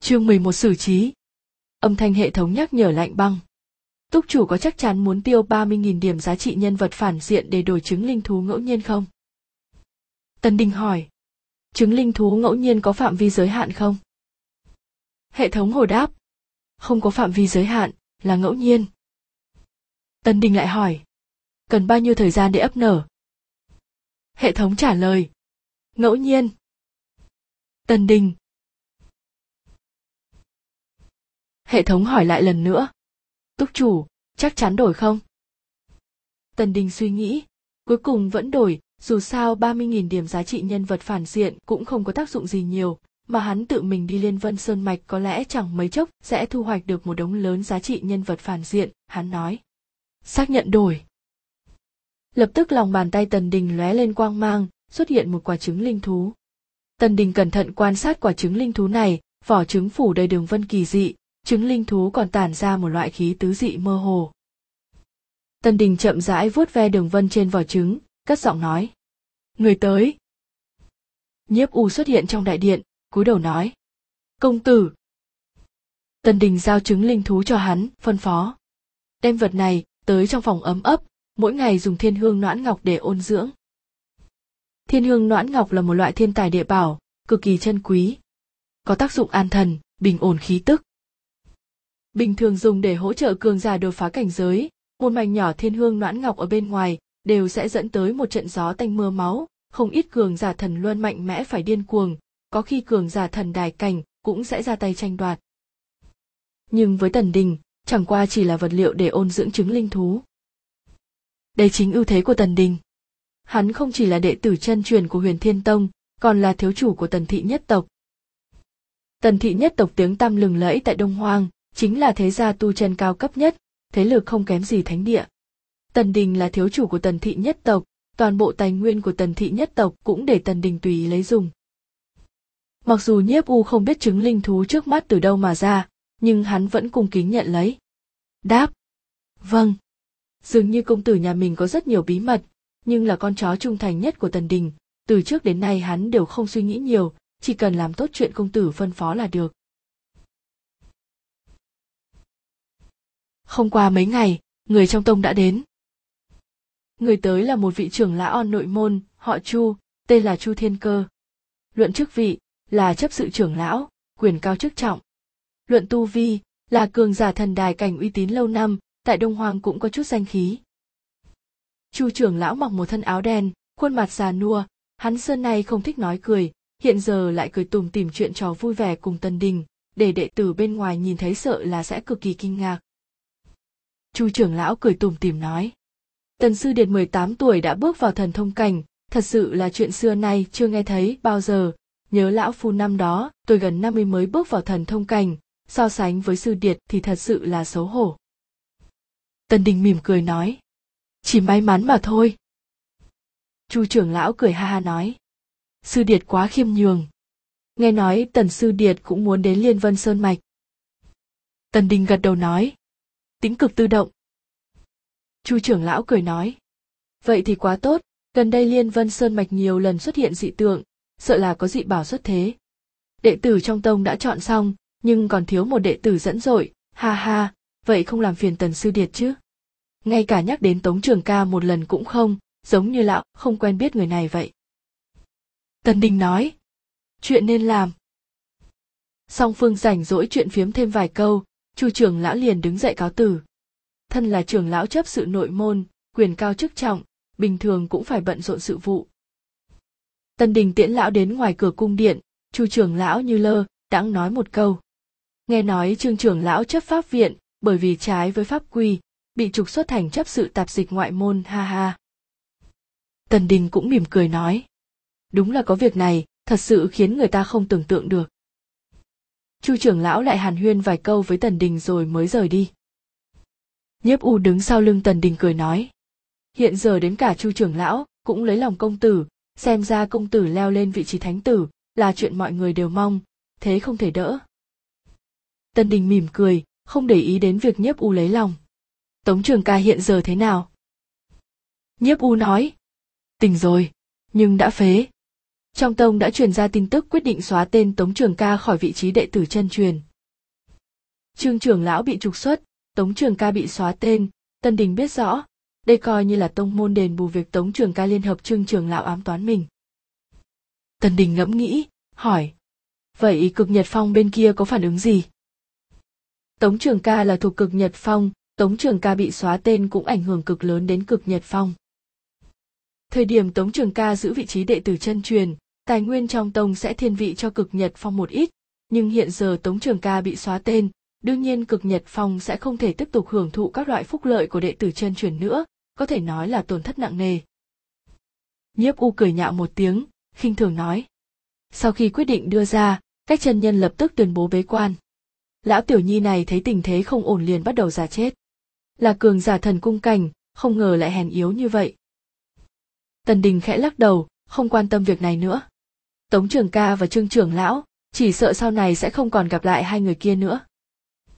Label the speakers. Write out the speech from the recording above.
Speaker 1: Chương 11 xử trí. Âm thanh hệ thống nhắc nhở lạnh băng. Túc chủ có chắc chắn muốn tiêu 30.000 điểm giá trị nhân vật phản diện để đổi chứng linh thú ngẫu nhiên không? Tân đình hỏi. Chứng linh thú ngẫu nhiên có phạm vi giới hạn không? Hệ thống hồi đáp. Không có phạm vi giới hạn, là ngẫu nhiên. Tân đình lại hỏi. Cần bao nhiêu thời gian để ấp nở? Hệ thống trả lời. Ngẫu nhiên. Tân đình Hệ thống hỏi lại lần nữa. Túc chủ, chắc chắn đổi không? Tần Đình suy nghĩ, cuối cùng vẫn đổi, dù sao 30.000 điểm giá trị nhân vật phản diện cũng không có tác dụng gì nhiều, mà hắn tự mình đi liên vân sơn mạch có lẽ chẳng mấy chốc sẽ thu hoạch được một đống lớn giá trị nhân vật phản diện, hắn nói. Xác nhận đổi. Lập tức lòng bàn tay Tần Đình lóe lên quang mang, xuất hiện một quả trứng linh thú. Tần Đình cẩn thận quan sát quả trứng linh thú này, vỏ trứng phủ đầy đường vân kỳ dị, trứng linh thú còn tản ra một loại khí tứ dị mơ hồ. Tần Đình chậm rãi vuốt ve đường vân trên vỏ trứng, cất giọng nói. Người tới. Nhiếp U xuất hiện trong đại điện, cúi đầu nói. Công tử. Tần Đình giao trứng linh thú cho hắn, phân phó. Đem vật này, tới trong phòng ấm ấp, mỗi ngày dùng thiên hương noãn ngọc để ôn dưỡng. Thiên hương noãn ngọc là một loại thiên tài địa bảo, cực kỳ chân quý. Có tác dụng an thần, bình ổn khí tức. Bình thường dùng để hỗ trợ cường giả đột phá cảnh giới, một mảnh nhỏ thiên hương noãn ngọc ở bên ngoài đều sẽ dẫn tới một trận gió tanh mưa máu, không ít cường giả thần luân mạnh mẽ phải điên cuồng, có khi cường giả thần đài cảnh cũng sẽ ra tay tranh đoạt. Nhưng với Tần Đình, chẳng qua chỉ là vật liệu để ôn dưỡng chứng linh thú. Đây chính ưu thế của Tần Đình. Hắn không chỉ là đệ tử chân truyền của Huyền Thiên Tông, còn là thiếu chủ của Tần Thị nhất tộc. Tần Thị nhất tộc tiếng tăm lừng lẫy tại Đông Hoang, chính là thế gia tu chân cao cấp nhất, thế lực không kém gì thánh địa. Tần Đình là thiếu chủ của Tần Thị nhất tộc, toàn bộ tài nguyên của Tần Thị nhất tộc cũng để Tần Đình tùy ý lấy dùng. Mặc dù nhiếp u không biết chứng linh thú trước mắt từ đâu mà ra, nhưng hắn vẫn cung kính nhận lấy. Đáp. Vâng. Dường như công tử nhà mình có rất nhiều bí mật, nhưng là con chó trung thành nhất của Tần Đình, từ trước đến nay hắn đều không suy nghĩ nhiều, chỉ cần làm tốt chuyện công tử phân phó là được. Không qua mấy ngày, người trong tông đã đến. Người tới là một vị trưởng lão on nội môn, họ Chu, tên là Chu Thiên Cơ. Luận chức vị, là chấp sự trưởng lão, quyền cao chức trọng. Luận tu vi, là cường giả thần đài cảnh uy tín lâu năm, tại Đông Hoàng cũng có chút danh khí. Chu trưởng lão mặc một thân áo đen, khuôn mặt già nua, hắn xưa nay không thích nói cười, hiện giờ lại cười tùm tìm chuyện trò vui vẻ cùng Tân Đình, để đệ tử bên ngoài nhìn thấy sợ là sẽ cực kỳ kinh ngạc. Chu trưởng lão cười tủm tỉm nói. Tần sư điệt 18 tuổi đã bước vào thần thông cảnh, thật sự là chuyện xưa nay chưa nghe thấy bao giờ. Nhớ lão phu năm đó, tôi gần 50 mới bước vào thần thông cảnh, so sánh với sư điệt thì thật sự là xấu hổ. Tần đình mỉm cười nói. Chỉ may mắn mà thôi. Chu trưởng lão cười ha ha nói. Sư điệt quá khiêm nhường. Nghe nói tần sư điệt cũng muốn đến liên vân sơn mạch. Tần đình gật đầu nói tính cực tự động. Chu trưởng lão cười nói. Vậy thì quá tốt, gần đây liên vân sơn mạch nhiều lần xuất hiện dị tượng, sợ là có dị bảo xuất thế. Đệ tử trong tông đã chọn xong, nhưng còn thiếu một đệ tử dẫn dội, ha ha, vậy không làm phiền tần sư điệt chứ? Ngay cả nhắc đến tống trường ca một lần cũng không, giống như lão không quen biết người này vậy. Tần đình nói. Chuyện nên làm. Song phương rảnh rỗi chuyện phiếm thêm vài câu chu trưởng lão liền đứng dậy cáo từ thân là trưởng lão chấp sự nội môn, quyền cao chức trọng, bình thường cũng phải bận rộn sự vụ. Tân đình tiễn lão đến ngoài cửa cung điện, chu trưởng lão như lơ đãng nói một câu. Nghe nói trương trưởng lão chấp pháp viện, bởi vì trái với pháp quy, bị trục xuất thành chấp sự tạp dịch ngoại môn, ha ha. Tần đình cũng mỉm cười nói. Đúng là có việc này, thật sự khiến người ta không tưởng tượng được chu trưởng lão lại hàn huyên vài câu với tần đình rồi mới rời đi. Nhiếp u đứng sau lưng tần đình cười nói, hiện giờ đến cả chu trưởng lão cũng lấy lòng công tử, xem ra công tử leo lên vị trí thánh tử là chuyện mọi người đều mong, thế không thể đỡ. Tần đình mỉm cười, không để ý đến việc nhiếp u lấy lòng. Tống trường ca hiện giờ thế nào? Nhiếp u nói tình rồi, nhưng đã phế trong tông đã truyền ra tin tức quyết định xóa tên tống trường ca khỏi vị trí đệ tử chân truyền. Trương trưởng lão bị trục xuất, tống trường ca bị xóa tên, tân đình biết rõ, đây coi như là tông môn đền bù việc tống trường ca liên hợp trương trường lão ám toán mình. Tân đình ngẫm nghĩ, hỏi, vậy cực nhật phong bên kia có phản ứng gì? Tống trường ca là thuộc cực nhật phong, tống trường ca bị xóa tên cũng ảnh hưởng cực lớn đến cực nhật phong thời điểm tống trường ca giữ vị trí đệ tử chân truyền, tài nguyên trong tông sẽ thiên vị cho cực nhật phong một ít. Nhưng hiện giờ tống trường ca bị xóa tên, đương nhiên cực nhật phong sẽ không thể tiếp tục hưởng thụ các loại phúc lợi của đệ tử chân truyền nữa, có thể nói là tổn thất nặng nề. Nhiếp u cười nhạo một tiếng, khinh thường nói. Sau khi quyết định đưa ra cách chân nhân lập tức tuyên bố bế quan. Lão tiểu nhi này thấy tình thế không ổn liền bắt đầu giả chết. Là cường giả thần cung cảnh, không ngờ lại hèn yếu như vậy tần đình khẽ lắc đầu, không quan tâm việc này nữa. Tống trường ca và trương trưởng lão, chỉ sợ sau này sẽ không còn gặp lại hai người kia nữa.